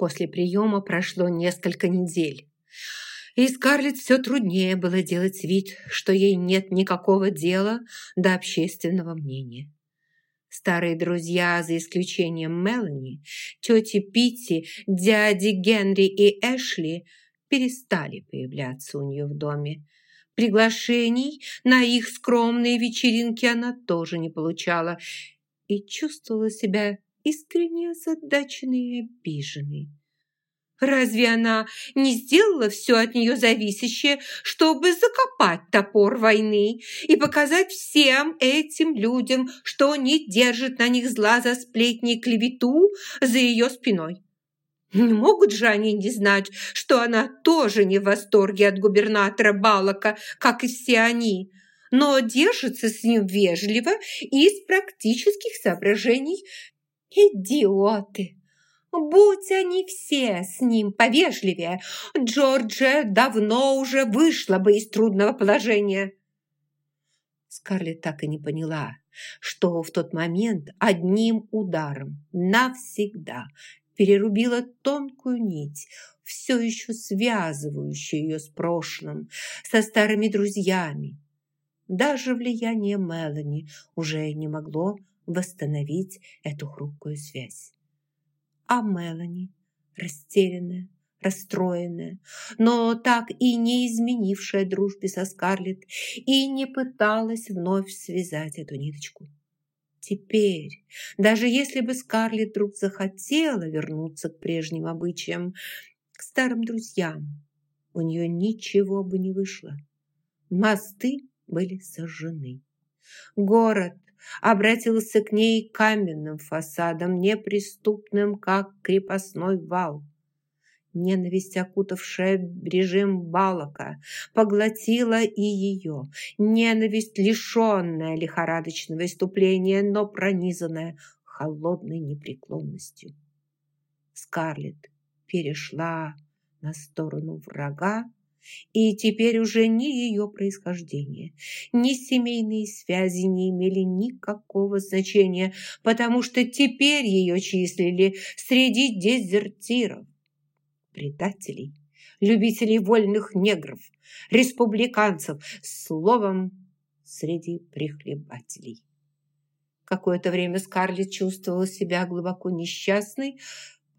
После приема прошло несколько недель. И Скарлетт все труднее было делать вид, что ей нет никакого дела до общественного мнения. Старые друзья, за исключением Мелани, тети Питти, дяди Генри и Эшли, перестали появляться у нее в доме. Приглашений на их скромные вечеринки она тоже не получала и чувствовала себя искренне озадаченной и обиженной. Разве она не сделала все от нее зависящее, чтобы закопать топор войны и показать всем этим людям, что не держит на них зла за сплетни и клевету за ее спиной? Не могут же они не знать, что она тоже не в восторге от губернатора Балака, как и все они, но держится с ним вежливо и из практических соображений. Идиоты! Будь они все с ним повежливее, Джорджия давно уже вышла бы из трудного положения. Скарлетт так и не поняла, что в тот момент одним ударом навсегда перерубила тонкую нить, все еще связывающую ее с прошлым, со старыми друзьями. Даже влияние Мелани уже не могло восстановить эту хрупкую связь. А Мелани, растерянная, расстроенная, но так и не изменившая дружбе со Скарлетт и не пыталась вновь связать эту ниточку. Теперь, даже если бы Скарлетт вдруг захотела вернуться к прежним обычаям, к старым друзьям, у нее ничего бы не вышло. Мосты были сожжены. Город обратился к ней каменным фасадом, неприступным, как крепостной вал. Ненависть, окутавшая режим Балака, поглотила и ее. Ненависть, лишенная лихорадочного иступления, но пронизанная холодной непреклонностью. Скарлетт перешла на сторону врага, и теперь уже ни ее происхождение, ни семейные связи не имели никакого значения, потому что теперь ее числили среди дезертиров предателей, любителей вольных негров, республиканцев, словом, среди прихлебателей. Какое-то время Скарлетт чувствовала себя глубоко несчастной,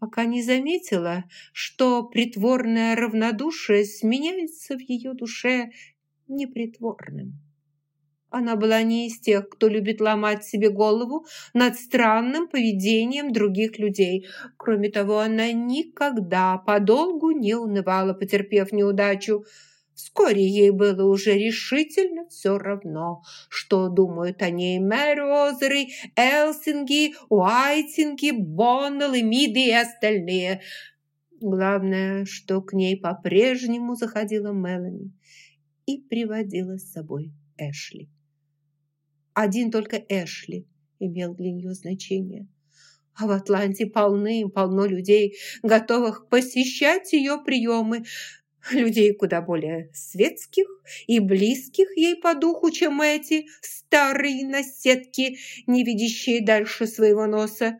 пока не заметила, что притворное равнодушие сменяется в ее душе непритворным. Она была не из тех, кто любит ломать себе голову над странным поведением других людей. Кроме того, она никогда подолгу не унывала, потерпев неудачу. Вскоре ей было уже решительно все равно, что думают о ней Мэрозеры, Элсинги, Уайтинги, Боннелл, Миды и остальные. Главное, что к ней по-прежнему заходила Мелани и приводила с собой Эшли. Один только Эшли имел для нее значение. А в Атланте полны-полно людей, готовых посещать ее приемы, людей куда более светских и близких ей по духу, чем эти старые наседки, не видящие дальше своего носа.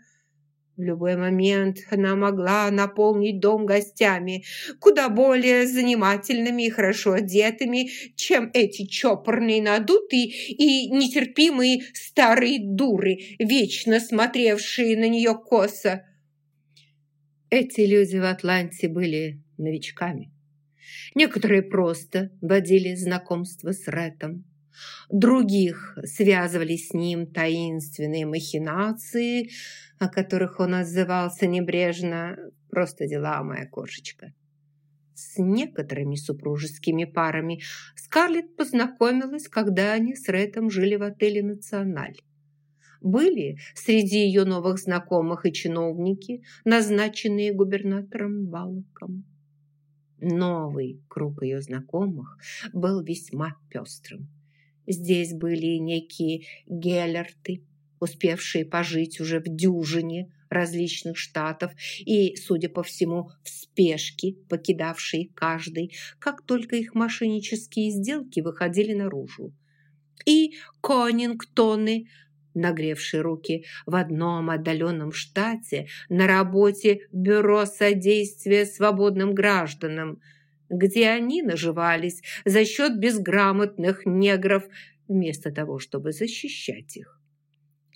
В любой момент она могла наполнить дом гостями, куда более занимательными и хорошо одетыми, чем эти чопорные надутые и нетерпимые старые дуры, вечно смотревшие на нее косо. Эти люди в Атланте были новичками. Некоторые просто водили знакомство с Рэтом. Других связывали с ним таинственные махинации, о которых он отзывался небрежно «просто дела, моя кошечка». С некоторыми супружескими парами Скарлетт познакомилась, когда они с Рэтом жили в отеле «Националь». Были среди ее новых знакомых и чиновники, назначенные губернатором Балаком. Новый круг ее знакомых был весьма пестрым. Здесь были некие Геллерты, успевшие пожить уже в дюжине различных штатов и, судя по всему, в спешке, покидавшие каждый, как только их мошеннические сделки выходили наружу. И Конингтоны, нагревший руки в одном отдаленном штате на работе Бюро содействия свободным гражданам, где они наживались за счет безграмотных негров вместо того, чтобы защищать их.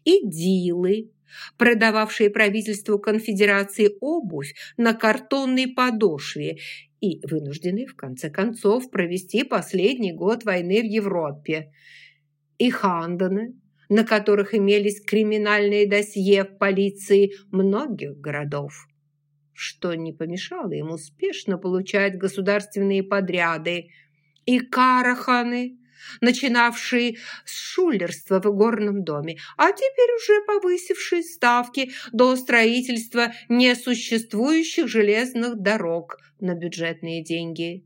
И дилы, продававшие правительству конфедерации обувь на картонной подошве и вынуждены, в конце концов, провести последний год войны в Европе. И Ханданы, на которых имелись криминальные досье в полиции многих городов, что не помешало им успешно получать государственные подряды, и Караханы, начинавшие с шулерства в горном доме, а теперь уже повысившие ставки до строительства несуществующих железных дорог на бюджетные деньги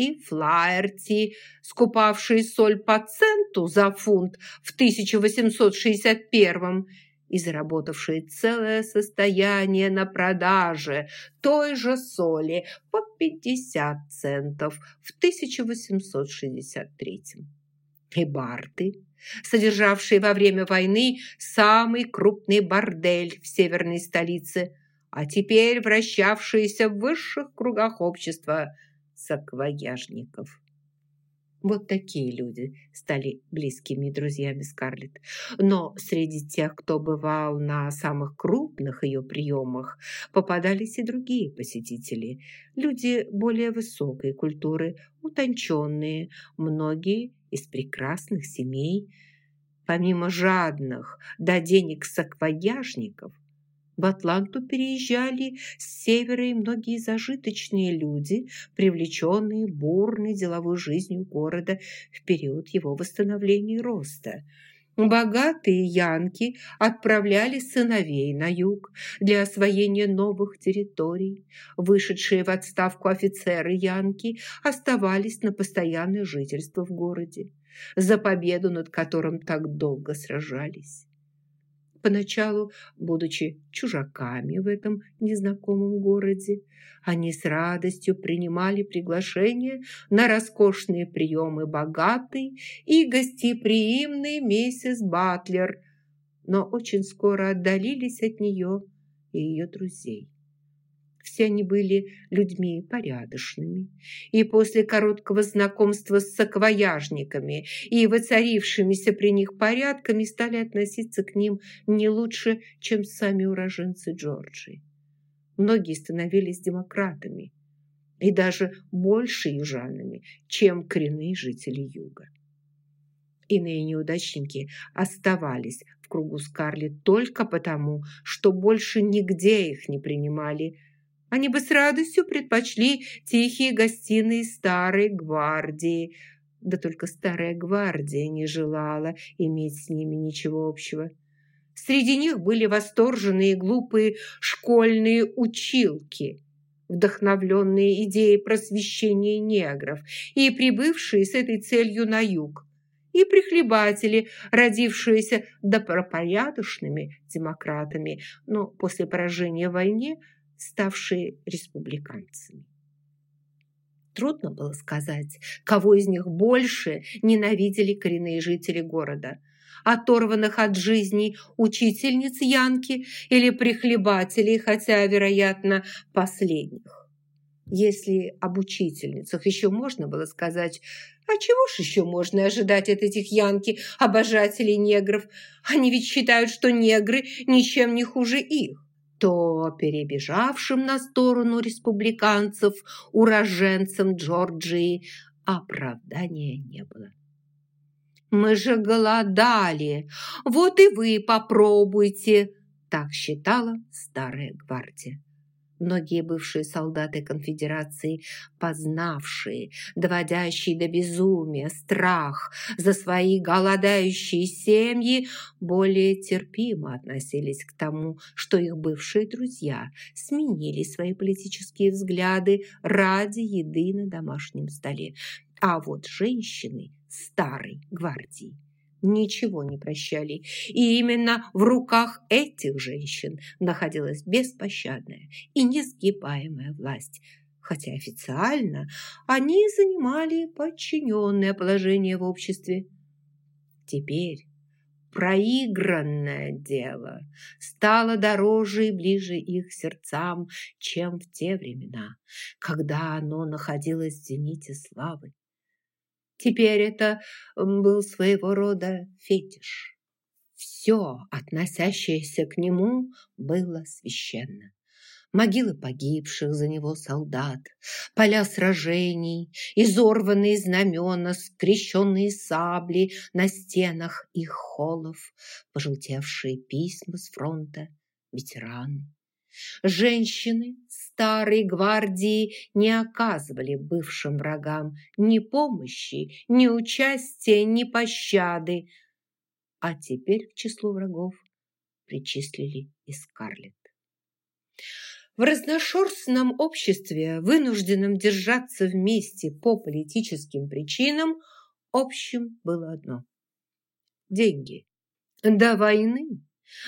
и Флаерти, скупавшие соль по центу за фунт в 1861 и заработавшие целое состояние на продаже той же соли по 50 центов в 1863 и Барты, содержавшие во время войны самый крупный бордель в северной столице, а теперь вращавшиеся в высших кругах общества – саквояжников. Вот такие люди стали близкими друзьями Скарлетт. Но среди тех, кто бывал на самых крупных ее приемах, попадались и другие посетители. Люди более высокой культуры, утонченные, многие из прекрасных семей. Помимо жадных до денег саквояжников, в Атланту переезжали с севера и многие зажиточные люди, привлеченные бурной деловой жизнью города в период его восстановления и роста. Богатые янки отправляли сыновей на юг для освоения новых территорий. Вышедшие в отставку офицеры янки оставались на постоянное жительство в городе, за победу над которым так долго сражались. Поначалу, будучи чужаками в этом незнакомом городе, они с радостью принимали приглашение на роскошные приемы богатой и гостеприимной миссис Батлер, но очень скоро отдалились от нее и ее друзей. Все они были людьми порядочными, и после короткого знакомства с саквояжниками и воцарившимися при них порядками стали относиться к ним не лучше, чем сами уроженцы Джорджии. Многие становились демократами и даже больше южанами, чем коренные жители юга. Иные неудачники оставались в кругу Скарлетт только потому, что больше нигде их не принимали – они бы с радостью предпочли тихие гостиные старой гвардии. Да только старая гвардия не желала иметь с ними ничего общего. Среди них были восторженные глупые школьные училки, вдохновленные идеей просвещения негров и прибывшие с этой целью на юг, и прихлебатели, родившиеся добропорядочными демократами, но после поражения в войне – ставшие республиканцами. Трудно было сказать, кого из них больше ненавидели коренные жители города – оторванных от жизни учительниц Янки или прихлебателей, хотя, вероятно, последних. Если об учительницах еще можно было сказать, а чего ж еще можно ожидать от этих янки, обожателей негров? Они ведь считают, что негры ничем не хуже их то перебежавшим на сторону республиканцев, уроженцам Джорджии, оправдания не было. «Мы же голодали, вот и вы попробуйте», так считала старая гвардия. Многие бывшие солдаты конфедерации, познавшие, доводящий до безумия страх за свои голодающие семьи, более терпимо относились к тому, что их бывшие друзья сменили свои политические взгляды ради еды на домашнем столе. А вот женщины старой гвардии ничего не прощали. И именно в руках этих женщин находилась беспощадная и несгибаемая власть. Хотя официально они занимали подчиненное положение в обществе. Теперь проигранное дело стало дороже и ближе их сердцам, чем в те времена, когда оно находилось в зените славы. Теперь это был своего рода фетиш. Все, относящееся к нему, было священно могилы погибших за него солдат, поля сражений, изорванные знамена, скрещенные сабли на стенах их холлов, пожелтевшие письма с фронта, ветераны. Женщины старой гвардии не оказывали бывшим врагам ни помощи, ни участия, ни пощады, а теперь к числу врагов причислили и Скарлетт. В разношерстном обществе, вынужденном держаться вместе по политическим причинам, общим было одно – деньги. До войны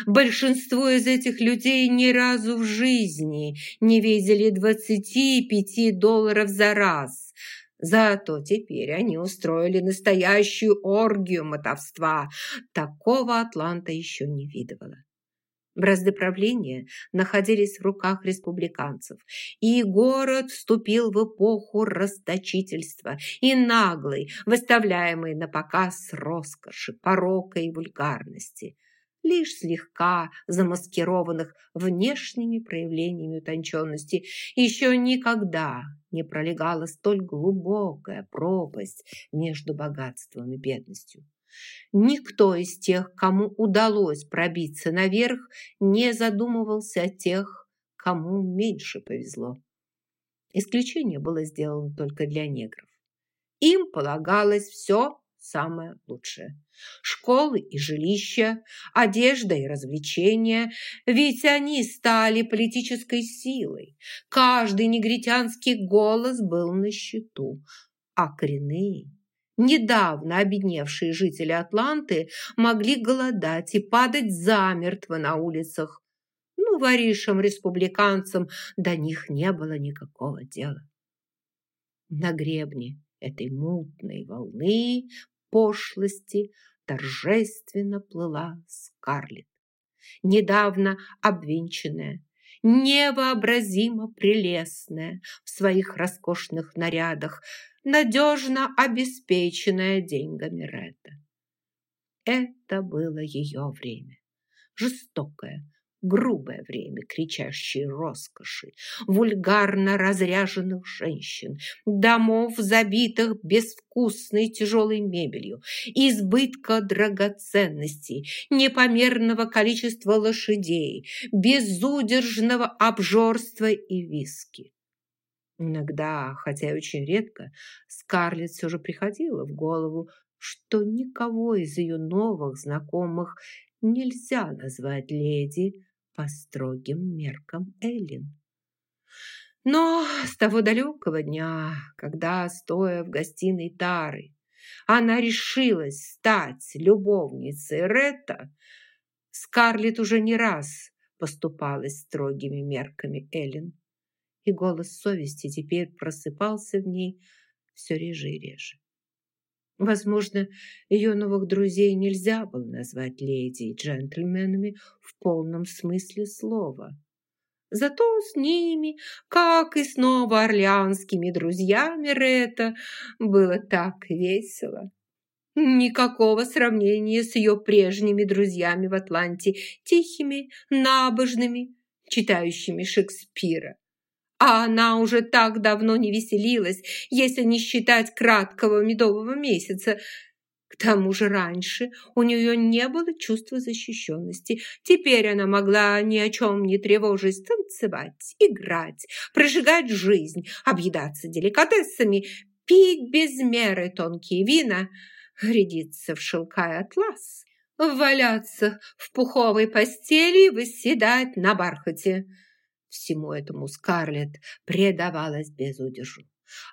большинство из этих людей ни разу в жизни не видели 25 долларов за раз. Зато теперь они устроили настоящую оргию мотовства. Такого Атланта еще не видывала. Бразды правления находились в руках республиканцев, и город вступил в эпоху расточительства и наглой, выставляемой на показ роскоши, порока и вульгарности, лишь слегка замаскированных внешними проявлениями утонченности. Еще никогда не пролегала столь глубокая пропасть между богатством и бедностью. Никто из тех, кому удалось пробиться наверх, не задумывался о тех, кому меньше повезло. Исключение было сделано только для негров. Им полагалось все самое лучшее. Школы и жилища, одежда и развлечения, ведь они стали политической силой. Каждый негритянский голос был на счету, а коренные Недавно обедневшие жители Атланты могли голодать и падать замертво на улицах. Ну, воришим республиканцам до них не было никакого дела. На гребне этой мутной волны пошлости торжественно плыла Скарлетт, недавно обвинченная, невообразимо прелестная в своих роскошных нарядах, надежно обеспеченная деньгами Ретта. Это было ее время. Жестокое, грубое время кричащей роскоши, вульгарно разряженных женщин, домов, забитых безвкусной тяжелой мебелью, избытка драгоценностей, непомерного количества лошадей, безудержного обжорства и виски. Иногда, хотя и очень редко, Скарлетт все же приходила в голову, что никого из ее новых знакомых нельзя назвать леди по строгим меркам Эллин. Но с того далекого дня, когда, стоя в гостиной Тары, она решилась стать любовницей Ретта, Скарлетт уже не раз поступалась строгими мерками Эллен и голос совести теперь просыпался в ней все реже и реже. Возможно, ее новых друзей нельзя было назвать леди и джентльменами в полном смысле слова. Зато с ними, как и с новоорлеанскими друзьями Ретта, было так весело. Никакого сравнения с ее прежними друзьями в Атланте, тихими, набожными, читающими Шекспира а она уже так давно не веселилась, если не считать краткого медового месяца. К тому же раньше у нее не было чувства защищенности. Теперь она могла ни о чем не тревожить, танцевать, играть, прожигать жизнь, объедаться деликатесами, пить без меры тонкие вина, рядиться в шелка и атлас, валяться в пуховой постели и восседать на бархате. Всему этому Скарлетт предавалась без удержу.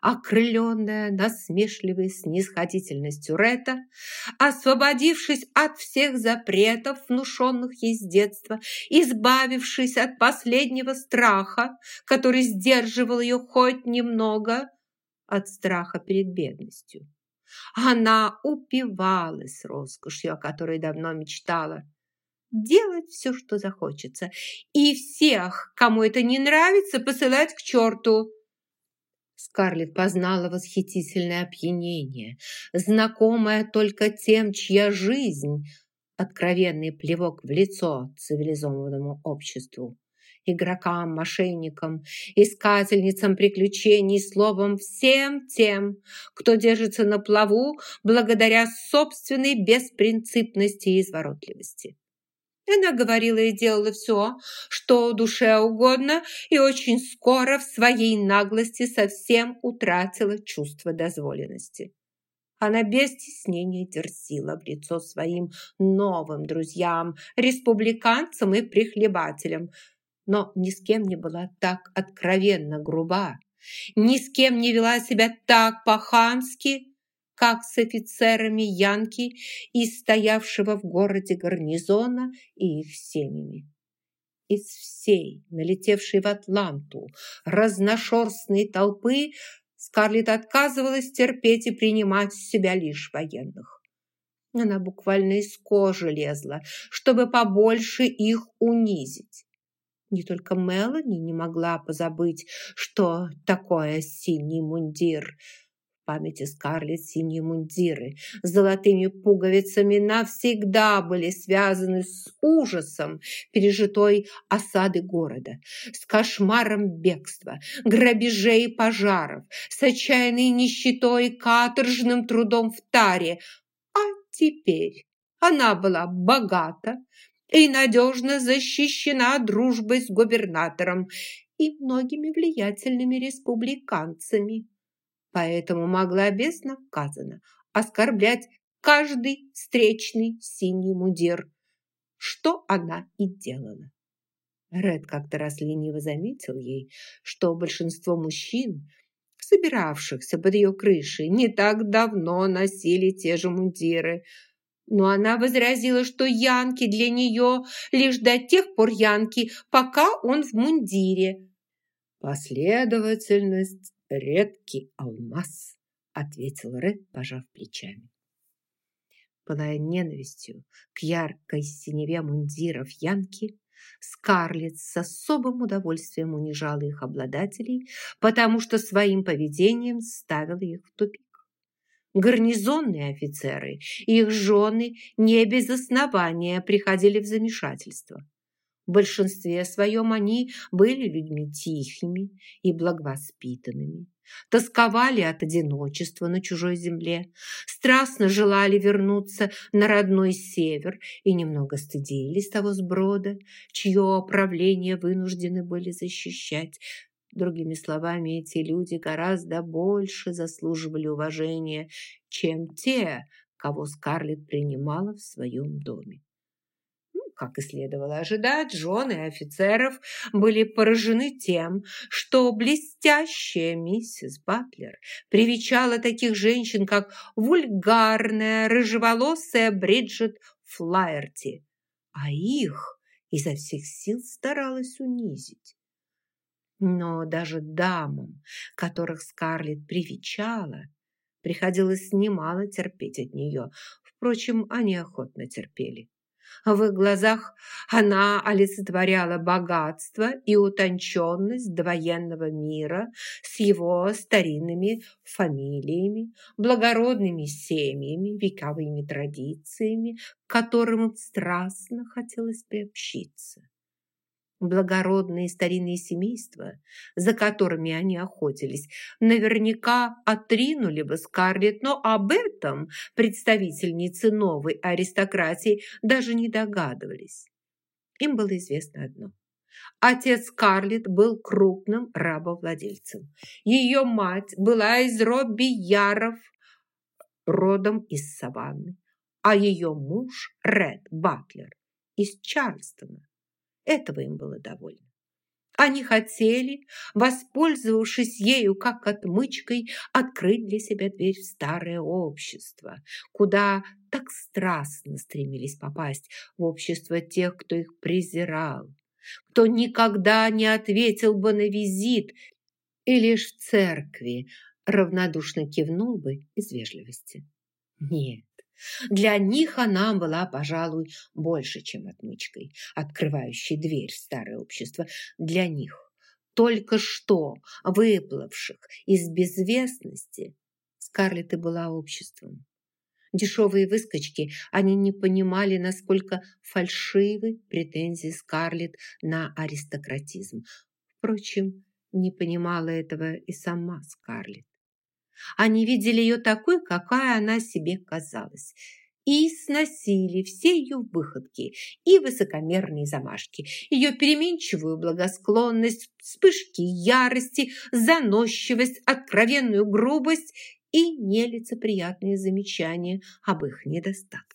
Окрыленная насмешливой снисходительностью Ретта, освободившись от всех запретов, внушенных ей с детства, избавившись от последнего страха, который сдерживал ее хоть немного от страха перед бедностью. Она упивалась роскошью, о которой давно мечтала. Делать все, что захочется, и всех, кому это не нравится, посылать к черту. Скарлетт познала восхитительное опьянение, знакомое только тем, чья жизнь – откровенный плевок в лицо цивилизованному обществу игрокам, мошенникам, искательницам приключений, словом, всем тем, кто держится на плаву благодаря собственной беспринципности и изворотливости. Она говорила и делала все, что душе угодно, и очень скоро в своей наглости совсем утратила чувство дозволенности. Она без стеснения дерзила в лицо своим новым друзьям, республиканцам и прихлебателям, но ни с кем не была так откровенно груба, ни с кем не вела себя так по-хански, как с офицерами Янки из стоявшего в городе гарнизона и их семьями. Из всей налетевшей в Атланту разношерстной толпы Скарлетт отказывалась терпеть и принимать в себя лишь военных. Она буквально из кожи лезла, чтобы побольше их унизить. Не только Мелани не могла позабыть, что такое синий мундир – памяти Скарлетт синие мундиры с золотыми пуговицами навсегда были связаны с ужасом пережитой осады города, с кошмаром бегства, грабежей и пожаров, с отчаянной нищетой и каторжным трудом в таре. А теперь она была богата и надежно защищена дружбой с губернатором и многими влиятельными республиканцами поэтому могла безнаказанно оскорблять каждый встречный синий мундир, что она и делала. Ред как-то раз лениво заметил ей, что большинство мужчин, собиравшихся под ее крышей, не так давно носили те же мундиры, но она возразила, что янки для нее лишь до тех пор янки, пока он в мундире. Последовательность редкий алмаз», – ответил Ред, пожав плечами. Пылая ненавистью к яркой синеве мундиров Янки, Скарлетт с особым удовольствием унижала их обладателей, потому что своим поведением ставила их в тупик. Гарнизонные офицеры и их жены не без основания приходили в замешательство. В большинстве своем они были людьми тихими и благовоспитанными, тосковали от одиночества на чужой земле, страстно желали вернуться на родной север и немного стыдились того сброда, чье правление вынуждены были защищать. Другими словами, эти люди гораздо больше заслуживали уважения, чем те, кого Скарлетт принимала в своем доме. Как и следовало ожидать, жены офицеров были поражены тем, что блестящая миссис Батлер привечала таких женщин, как вульгарная рыжеволосая Бриджит Флаерти, а их изо всех сил старалась унизить. Но даже дамам, которых Скарлетт привечала, приходилось немало терпеть от нее. Впрочем, они охотно терпели. В их глазах она олицетворяла богатство и утонченность довоенного мира с его старинными фамилиями, благородными семьями, вековыми традициями, к которым страстно хотелось приобщиться благородные старинные семейства, за которыми они охотились, наверняка отринули бы Скарлетт, но об этом представительницы новой аристократии даже не догадывались. Им было известно одно. Отец Скарлетт был крупным рабовладельцем. Ее мать была из Робби Яров, родом из Саванны, а ее муж Ред Батлер из Чарльстона. Этого им было довольно. Они хотели, воспользовавшись ею как отмычкой, открыть для себя дверь в старое общество, куда так страстно стремились попасть, в общество тех, кто их презирал, кто никогда не ответил бы на визит, и лишь в церкви равнодушно кивнул бы из вежливости. Нет, для них она была, пожалуй, больше, чем отмычкой, открывающей дверь в старое общество. Для них, только что выплывших из безвестности, Скарлетт и была обществом. Дешевые выскочки, они не понимали, насколько фальшивы претензии Скарлетт на аристократизм. Впрочем, не понимала этого и сама Скарлетт. Они видели ее такой, какая она себе казалась, и сносили все ее выходки и высокомерные замашки, ее переменчивую благосклонность, вспышки ярости, заносчивость, откровенную грубость и нелицеприятные замечания об их недостатках.